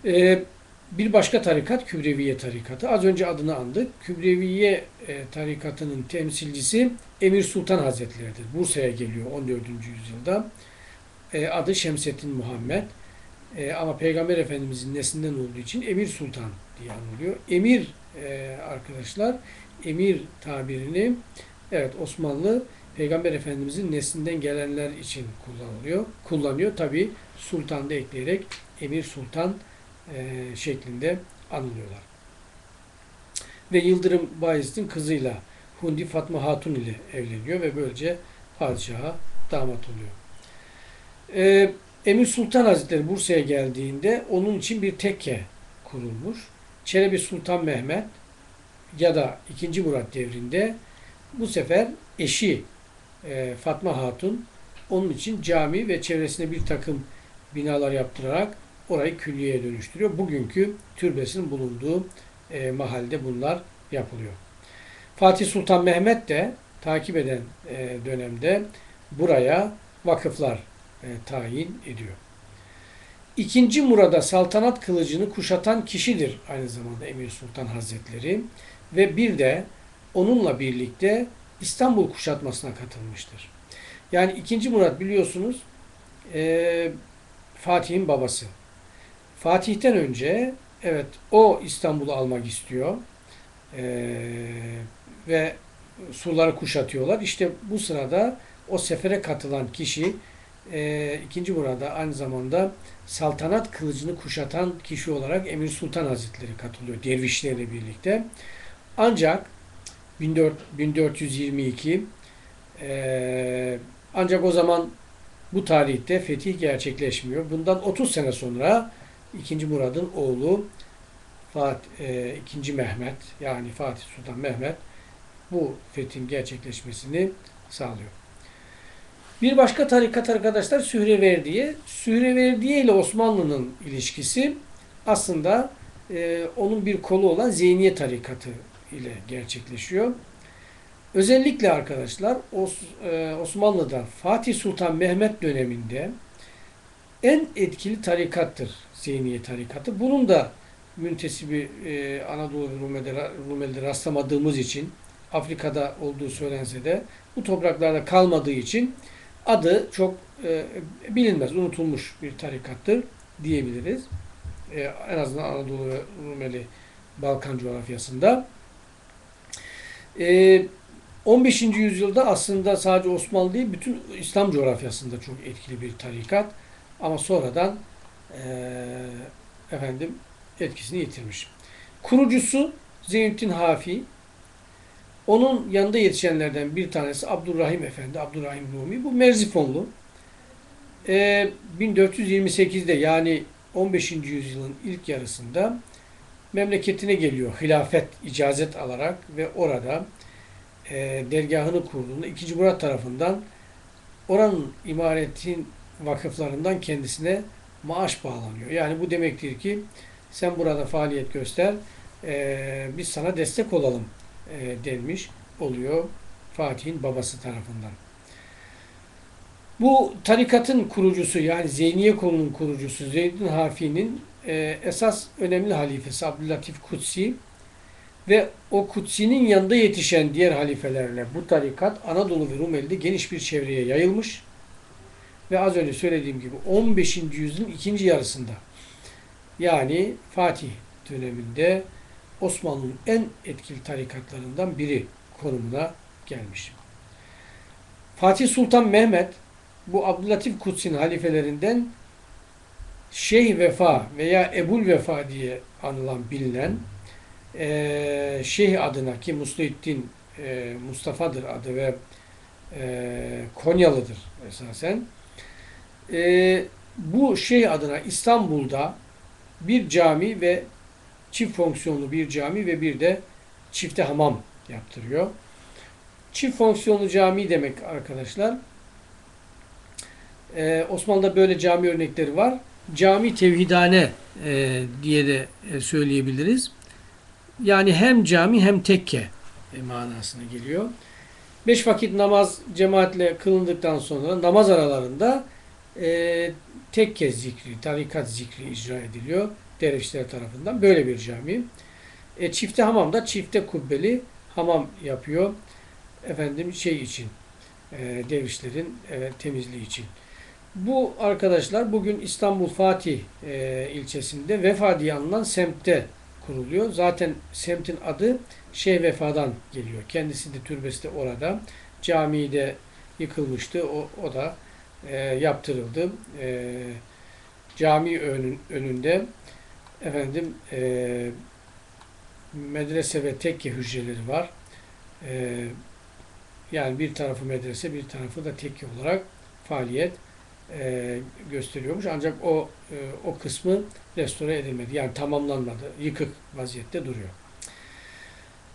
E, bir başka tarikat Kübreviye tarikatı. Az önce adını andık. Kübreviye e, tarikatının temsilcisi Emir Sultan Hazretleri'dir. Bursa'ya geliyor 14. yüzyılda. E, adı Şemsettin Muhammed. E, ama Peygamber Efendimizin neslinden olduğu için Emir Sultan diye anılıyor. Emir e, arkadaşlar, emir tabirini evet Osmanlı Peygamber Efendimizin neslinden gelenler için kullanılıyor. Kullanıyor. Tabi sultan da ekleyerek Emir Sultan şeklinde anılıyorlar. Ve Yıldırım Bayezid'in kızıyla Hundi Fatma Hatun ile evleniyor ve böylece padişaha damat oluyor. E, Emir Sultan Hazretleri Bursa'ya geldiğinde onun için bir tekke kurulmuş. Çelebi Sultan Mehmet ya da 2. Murat devrinde bu sefer eşi e, Fatma Hatun onun için cami ve çevresine bir takım binalar yaptırarak orayı külliyeye dönüştürüyor. Bugünkü türbesinin bulunduğu e, mahalde bunlar yapılıyor. Fatih Sultan Mehmet de takip eden e, dönemde buraya vakıflar e, tayin ediyor. İkinci Murad'a saltanat kılıcını kuşatan kişidir aynı zamanda Emir Sultan Hazretleri ve bir de onunla birlikte İstanbul kuşatmasına katılmıştır. Yani ikinci Murat biliyorsunuz e, Fatih'in babası. Fatih'ten önce evet o İstanbul'u almak istiyor e, ve surları kuşatıyorlar. İşte bu sırada o sefere katılan kişi e, 2. Murad'a aynı zamanda saltanat kılıcını kuşatan kişi olarak Emir Sultan Hazretleri katılıyor dervişlerle birlikte. Ancak 1422 e, ancak o zaman bu tarihte fetih gerçekleşmiyor. Bundan 30 sene sonra 2. Murad'ın oğlu Fatih, e, 2. Mehmet yani Fatih Sultan Mehmet bu fethin gerçekleşmesini sağlıyor. Bir başka tarikat arkadaşlar Sühreverdiye. Sühreverdiye ile Osmanlı'nın ilişkisi aslında e, onun bir kolu olan Zeyniye tarikatı ile gerçekleşiyor. Özellikle arkadaşlar Os, e, Osmanlı'da Fatih Sultan Mehmet döneminde en etkili tarikattır Zeyniye tarikatı. Bunun da müntesibi e, Anadolu Rumeli'de, rastlamadığımız için Afrika'da olduğu söylense de bu topraklarda kalmadığı için adı çok e, bilinmez, unutulmuş bir tarikattır diyebiliriz. E, en azından Anadolu ve Rumeli Balkan coğrafyasında. E, 15. yüzyılda aslında sadece Osmanlı değil, bütün İslam coğrafyasında çok etkili bir tarikat. Ama sonradan e, efendim etkisini yitirmiş. Kurucusu Zeynettin Hafi, onun yanında yetişenlerden bir tanesi Abdurrahim Efendi, Abdurrahim Rumi. Bu Merzifonlu. E, 1428'de yani 15. yüzyılın ilk yarısında memleketine geliyor hilafet icazet alarak ve orada e, dergahını kurduğunda 2. Murat tarafından oranın imaretin vakıflarından kendisine maaş bağlanıyor. Yani bu demektir ki sen burada faaliyet göster, e, biz sana destek olalım e, denmiş oluyor Fatih'in babası tarafından. Bu tarikatın kurucusu yani Zeyniye kolunun kurucusu Zeydin Hafi'nin e, esas önemli halifesi Abdülatif Kutsi ve o Kutsi'nin yanında yetişen diğer halifelerle bu tarikat Anadolu ve Rumeli'de geniş bir çevreye yayılmış ve az önce söylediğim gibi 15. yüzyılın ikinci yarısında yani Fatih döneminde Osmanlı'nın en etkili tarikatlarından biri konumuna gelmiş. Fatih Sultan Mehmet bu Abdülatif Kutsi'nin halifelerinden Şeyh Vefa veya Ebul Vefa diye anılan bilinen e, Şeyh adına ki Musluddin e, Mustafa'dır adı ve e, Konyalıdır esasen. E, bu Şeyh adına İstanbul'da bir cami ve çift fonksiyonlu bir cami ve bir de çifte hamam yaptırıyor. Çift fonksiyonlu cami demek arkadaşlar. Ee, Osmanlı'da böyle cami örnekleri var. Cami tevhidane e, diye de e, söyleyebiliriz. Yani hem cami hem tekke e, manasına geliyor. Beş vakit namaz cemaatle kılındıktan sonra namaz aralarında e, tekke zikri, tarikat zikri icra ediliyor dervişler tarafından. Böyle bir cami. E, çifte hamamda çifte kubbeli hamam yapıyor. Efendim şey için, e, dervişlerin e, temizliği için. Bu arkadaşlar bugün İstanbul Fatih e, ilçesinde Vefa diye anılan semtte kuruluyor. Zaten semtin adı Şeyh Vefa'dan geliyor. Kendisi de türbesi de orada. Camii de yıkılmıştı. O, o da e, yaptırıldı. E, cami önün, önünde efendim e, medrese ve tekke hücreleri var. E, yani bir tarafı medrese, bir tarafı da tekke olarak faaliyet e, gösteriyormuş. Ancak o e, o kısmı restore edilmedi. Yani tamamlanmadı. Yıkık vaziyette duruyor.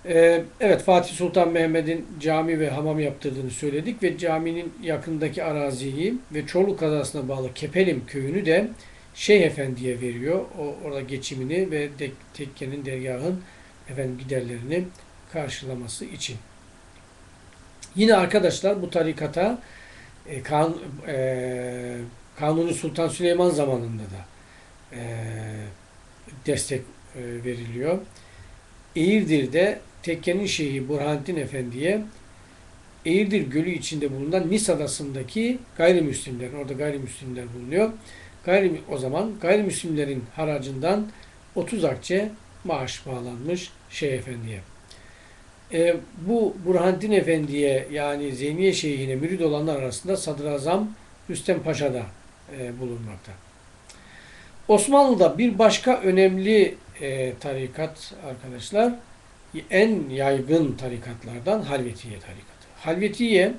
E, evet Fatih Sultan Mehmet'in cami ve hamam yaptırdığını söyledik ve caminin yakındaki araziyi ve Çorlu kazasına bağlı Kepelim köyünü de Şeyh Efendi'ye veriyor. O orada geçimini ve tekkenin dergahın efendim giderlerini karşılaması için. Yine arkadaşlar bu tarikata e, kan, e, Kanuni Sultan Süleyman zamanında da e, destek e, veriliyor. Eğirdir'de tekkenin şeyhi Burhanettin Efendi'ye Eğirdir Gölü içinde bulunan Nis Adası'ndaki gayrimüslimler, orada gayrimüslimler bulunuyor. Gayrim, o zaman gayrimüslimlerin haracından 30 akçe maaş bağlanmış Şeyh Efendi'ye. E, bu Burhanettin Efendi'ye yani Zeyniye Şeyhine mürid olanlar arasında Sadrazam Rüstem Paşa da e, bulunmakta. Osmanlı'da bir başka önemli e, tarikat arkadaşlar en yaygın tarikatlardan Halvetiye tarikatı. Halvetiye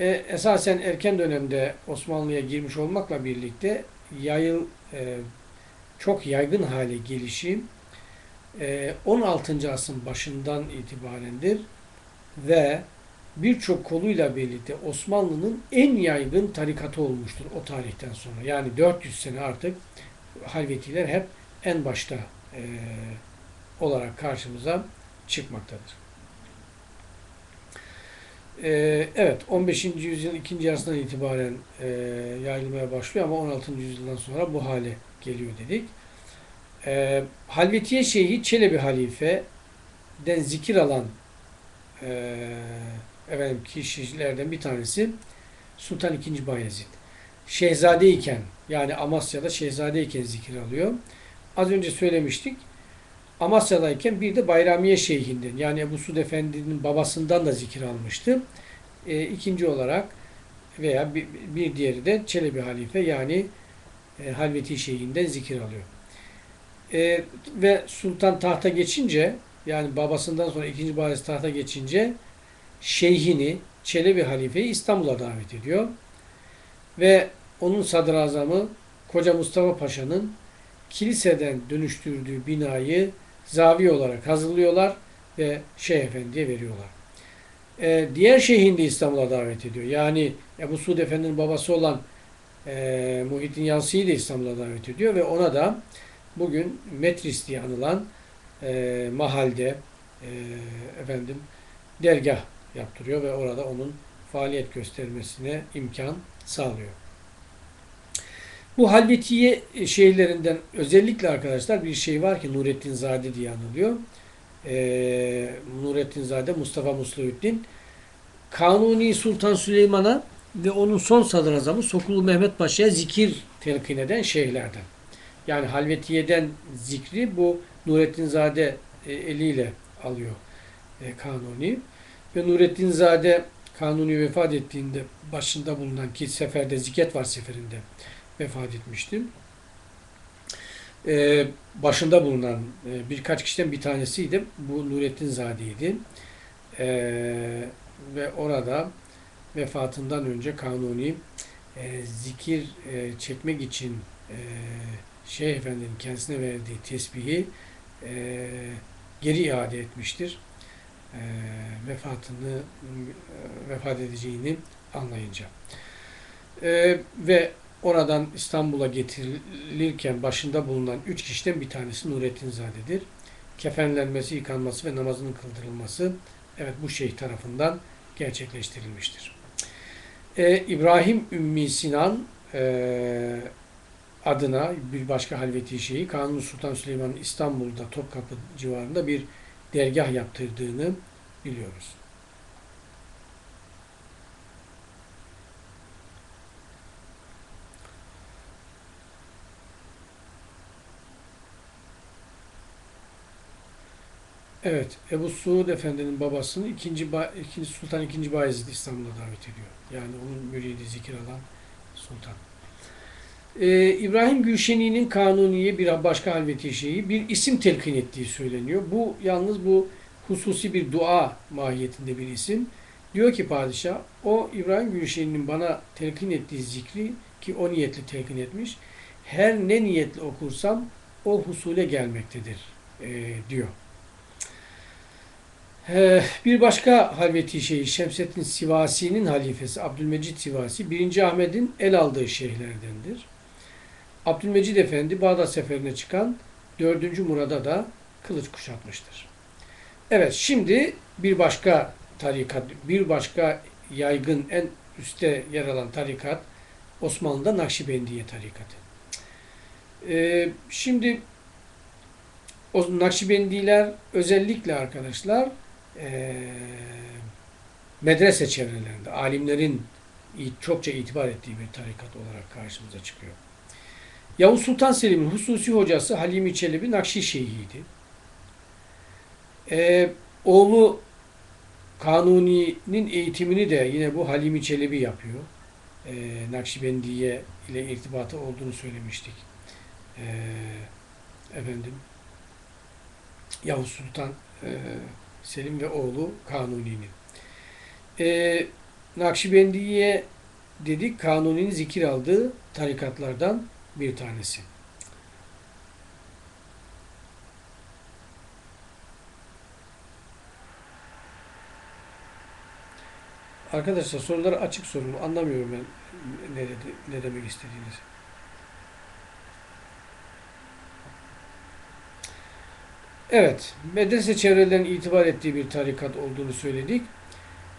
e, esasen erken dönemde Osmanlı'ya girmiş olmakla birlikte yayıl e, çok yaygın hale gelişi 16. Ee, asrın başından itibarendir ve birçok koluyla birlikte Osmanlı'nın en yaygın tarikatı olmuştur o tarihten sonra. Yani 400 sene artık Halvetiler hep en başta e, olarak karşımıza çıkmaktadır. E, evet 15. yüzyıl ikinci yarısından itibaren e, yayılmaya başlıyor ama 16. yüzyıldan sonra bu hale geliyor dedik. E, Halvetiye Şeyhi Çelebi Halife'den zikir alan e, efendim, kişilerden bir tanesi Sultan II. Bayezid. Şehzade iken yani Amasya'da şehzade iken zikir alıyor. Az önce söylemiştik. Amasya'dayken bir de Bayramiye Şeyhinden yani Ebu Sud Efendi'nin babasından da zikir almıştı. E, ikinci olarak veya bir, bir diğeri de Çelebi Halife yani e, Halveti Şeyhinden zikir alıyor. E, ve sultan tahta geçince yani babasından sonra ikinci Bayezid tahta geçince şeyhini Çelebi halifeyi İstanbul'a davet ediyor. Ve onun sadrazamı Koca Mustafa Paşa'nın kiliseden dönüştürdüğü binayı zaviye olarak hazırlıyorlar ve Şeyh Efendi'ye veriyorlar. Ee, diğer şeyhin de İstanbul'a davet ediyor. Yani Ebu Suud Efendi'nin babası olan e, Muhittin Yansı'yı da İstanbul'a davet ediyor ve ona da bugün Metris diye anılan e, mahalde e, efendim dergah yaptırıyor ve orada onun faaliyet göstermesine imkan sağlıyor. Bu halvetiye şeylerinden özellikle arkadaşlar bir şey var ki Nurettin Zade diye anılıyor. Ee, Nurettin Zade, Mustafa Musluhuddin Kanuni Sultan Süleyman'a ve onun son sadrazamı Sokulu Mehmet Paşa'ya zikir telkin eden şeyhlerden. Yani halvetiyeden zikri bu Nurettin Zade e, eliyle alıyor e, Kanuni. Ve Nurettin Zade Kanuni vefat ettiğinde başında bulunan ki seferde ziket var seferinde vefat etmiştim. Ee, başında bulunan e, birkaç kişiden bir tanesiydi. Bu Nurettin Zade'ydi. Ee, ve orada vefatından önce Kanuni e, zikir e, çekmek için e, Şeyh Efendi'nin kendisine verdiği tesbihi e, geri iade etmiştir. E, vefatını e, vefat edeceğini anlayınca. E, ve oradan İstanbul'a getirilirken başında bulunan üç kişiden bir tanesi Nurettin Zade'dir. Kefenlenmesi, yıkanması ve namazının kıldırılması evet bu şeyh tarafından gerçekleştirilmiştir. Ee, İbrahim Ümmi Sinan e, adına bir başka halveti şeyi Kanuni Sultan Süleyman'ın İstanbul'da Topkapı civarında bir dergah yaptırdığını biliyoruz. Evet, Ebu Suud Efendi'nin babasını ikinci, ikinci Sultan II. Bayezid İstanbul'a davet ediyor. Yani onun müridi zikir alan sultan. Ee, İbrahim Gülşeni'nin Kanuni'ye bir başka halveti şeyi bir isim telkin ettiği söyleniyor. Bu yalnız bu hususi bir dua mahiyetinde bir isim. Diyor ki padişah, o İbrahim Gülşeni'nin bana telkin ettiği zikri ki o niyetli telkin etmiş, her ne niyetle okursam o husule gelmektedir e, diyor. Ee, bir başka halveti şeyi Şemsettin Sivasi'nin halifesi Abdülmecid Sivasi 1. Ahmet'in el aldığı şeyhlerdendir. Abdülmecid Efendi Bağdat seferine çıkan 4. Murad'a da kılıç kuşatmıştır. Evet şimdi bir başka tarikat, bir başka yaygın en üstte yer alan tarikat Osmanlı'da Nakşibendiye tarikatı. Ee, şimdi o Nakşibendiler özellikle arkadaşlar e, medrese çevrelerinde alimlerin çokça itibar ettiği bir tarikat olarak karşımıza çıkıyor. Yavuz Sultan Selim'in hususi hocası Halimi Çelebi Nakşi Şeyhiydi. Ee, oğlu Kanuni'nin eğitimini de yine bu Halimi Çelebi yapıyor. Ee, Nakşibendiye ile irtibatı olduğunu söylemiştik. Ee, efendim Yavuz Sultan e, Selim ve oğlu Kanuni'nin. Ee, Nakşibendiye dedik Kanuni'nin zikir aldığı tarikatlardan bir tanesi. Arkadaşlar soruları açık sorun. Anlamıyorum ben ne, dedi, ne demek istediğinizi. Evet, medrese çevrelerinin itibar ettiği bir tarikat olduğunu söyledik.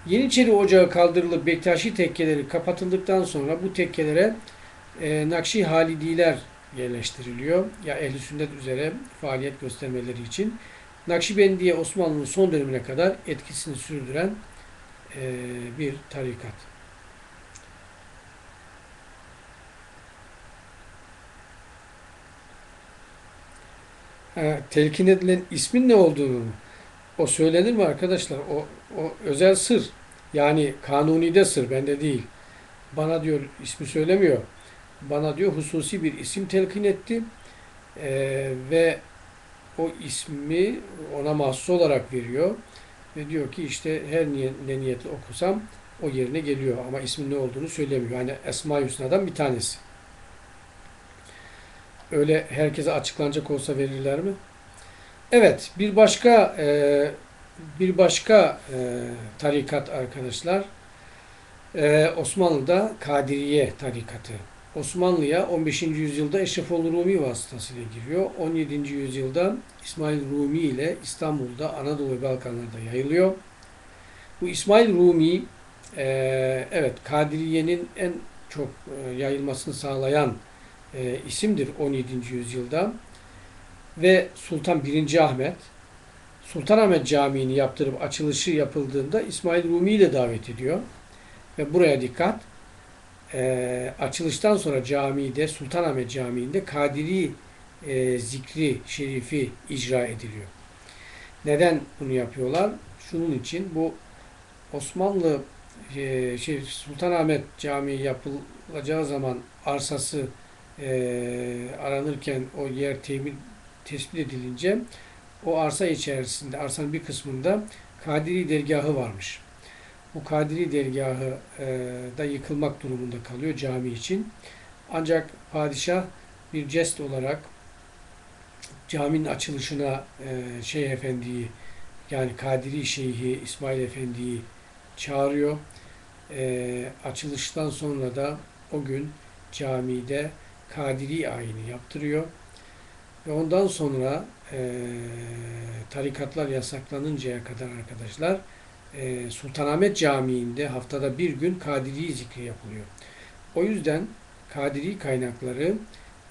Yeniçeri Ocağı kaldırılıp Bektaşi tekkeleri kapatıldıktan sonra bu tekkelere e, Nakşi Halidiler yerleştiriliyor. Ya ehl sünnet üzere faaliyet göstermeleri için. Nakşibendiye Osmanlı'nın son dönemine kadar etkisini sürdüren e, bir tarikat. Ha, telkin edilen ismin ne olduğunu o söylenir mi arkadaşlar? O, o özel sır. Yani kanuni de sır, bende değil. Bana diyor ismi söylemiyor. Bana diyor hususi bir isim telkin etti. Ee, ve o ismi ona mahsus olarak veriyor. Ve diyor ki işte her ne niyetle okusam o yerine geliyor. Ama ismin ne olduğunu söylemiyor. Yani Esma-i bir tanesi. Öyle herkese açıklanacak olsa verirler mi? Evet, bir başka e, bir başka e, tarikat arkadaşlar e, Osmanlı'da Kadiriye tarikatı. Osmanlı'ya 15. yüzyılda Eşrefoğlu Rumi vasıtasıyla giriyor. 17. yüzyılda İsmail Rumi ile İstanbul'da Anadolu ve Balkanlarda yayılıyor. Bu İsmail Rumi e, evet Kadiriye'nin en çok e, yayılmasını sağlayan e, isimdir 17. yüzyılda. Ve Sultan 1. Ahmet Sultanahmet Camii'ni yaptırıp açılışı yapıldığında İsmail Rumi'yi de davet ediyor. Ve buraya dikkat. E, açılıştan sonra camide, Sultanahmet Camii'nde Kadiri e, zikri şerifi icra ediliyor. Neden bunu yapıyorlar? Şunun için bu Osmanlı e, şey Sultanahmet Camii yapılacağı zaman arsası e, aranırken o yer temin tespit edilince o arsa içerisinde, arsanın bir kısmında Kadiri dergahı varmış. Bu Kadiri dergahı e, da yıkılmak durumunda kalıyor cami için. Ancak padişah bir jest olarak caminin açılışına e, Şeyh Efendi'yi yani Kadiri Şeyhi İsmail Efendi'yi çağırıyor. E, açılıştan sonra da o gün camide Kadiri ayini yaptırıyor. Ve ondan sonra e, tarikatlar yasaklanıncaya kadar arkadaşlar e, Sultanahmet Camii'nde haftada bir gün Kadiri zikri yapılıyor. O yüzden Kadiri kaynakları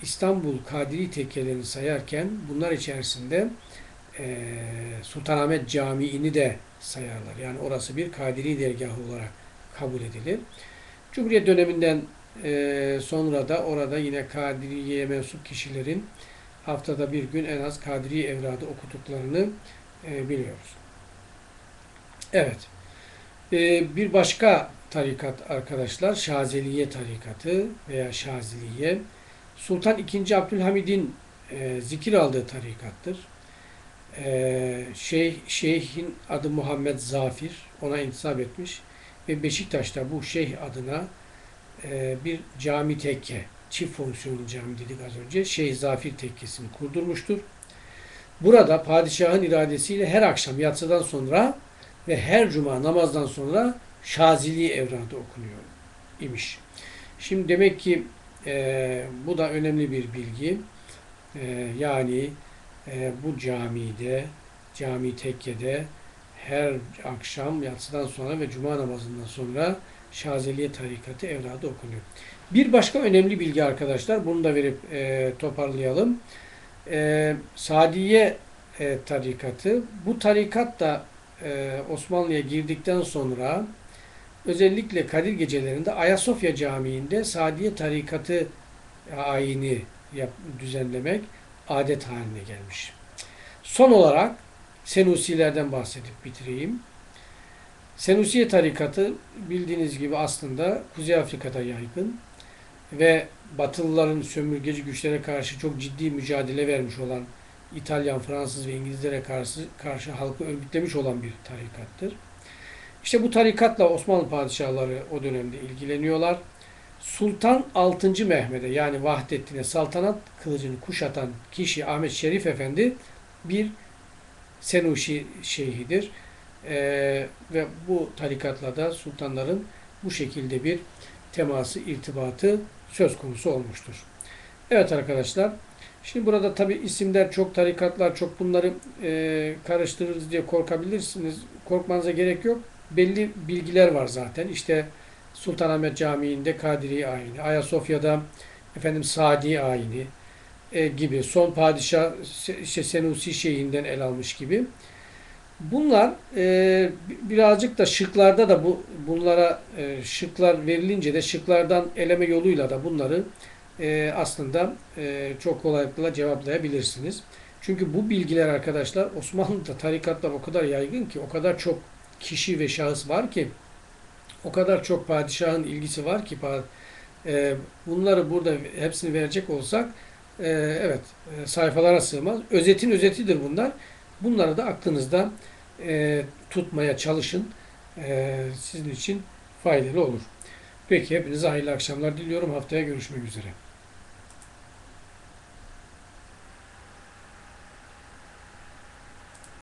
İstanbul Kadiri tekkelerini sayarken bunlar içerisinde e, Sultanahmet Camii'ni de sayarlar. Yani orası bir Kadiri dergahı olarak kabul edilir. Cumhuriyet döneminden e, sonra da orada yine Kadiriye'ye mensup kişilerin haftada bir gün en az Kadiri evradı okuduklarını e, biliyoruz. Evet. E, bir başka tarikat arkadaşlar Şazeliye tarikatı veya Şaziliye. Sultan II. Abdülhamid'in e, zikir aldığı tarikattır. E, şeyh, şeyhin adı Muhammed Zafir. Ona intisap etmiş. Ve Beşiktaş'ta bu şeyh adına e, bir cami tekke çift fonksiyonlu cami dedik az önce. Şeyh Zafir Tekkesi'ni kurdurmuştur. Burada padişahın iradesiyle her akşam yatsıdan sonra ve her cuma namazdan sonra Şazili evradı okunuyor imiş. Şimdi demek ki e, bu da önemli bir bilgi. E, yani e, bu camide, cami tekkede her akşam yatsıdan sonra ve cuma namazından sonra Şazeliye tarikatı evradı okunuyor. Bir başka önemli bilgi arkadaşlar, bunu da verip e, toparlayalım. E, Sadiye e, tarikatı, bu tarikat da e, Osmanlı'ya girdikten sonra özellikle Kadir gecelerinde Ayasofya Camii'nde Sadiye tarikatı ayini yap, düzenlemek adet haline gelmiş. Son olarak Senusilerden bahsedip bitireyim. Senusiye tarikatı bildiğiniz gibi aslında Kuzey Afrika'da yaygın ve Batılıların sömürgeci güçlere karşı çok ciddi mücadele vermiş olan İtalyan, Fransız ve İngilizlere karşı, karşı halkı örgütlemiş olan bir tarikattır. İşte bu tarikatla Osmanlı padişahları o dönemde ilgileniyorlar. Sultan 6. Mehmet'e yani Vahdettin'e saltanat kılıcını kuşatan kişi Ahmet Şerif Efendi bir Senuşi şeyhidir. Ee, ve bu tarikatla da sultanların bu şekilde bir teması, irtibatı söz konusu olmuştur. Evet arkadaşlar, şimdi burada tabi isimler çok, tarikatlar çok bunları e, karıştırırız diye korkabilirsiniz. Korkmanıza gerek yok. Belli bilgiler var zaten. İşte Sultanahmet Camii'nde Kadiri ayini, Ayasofya'da efendim Sadi ayini e, gibi, son padişah işte Senusi şeyinden el almış gibi. Bunlar e, birazcık da şıklarda da bu bunlara e, şıklar verilince de şıklardan eleme yoluyla da bunları e, aslında e, çok kolaylıkla cevaplayabilirsiniz. Çünkü bu bilgiler arkadaşlar Osmanlı'da tarikatlar o kadar yaygın ki o kadar çok kişi ve şahıs var ki o kadar çok padişahın ilgisi var ki e, bunları burada hepsini verecek olsak e, evet e, sayfalara sığmaz. Özetin özetidir bunlar. Bunları da aklınızda e, tutmaya çalışın. E, sizin için faydalı olur. Peki hepinize hayırlı akşamlar diliyorum. Haftaya görüşmek üzere.